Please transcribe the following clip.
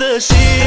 的心。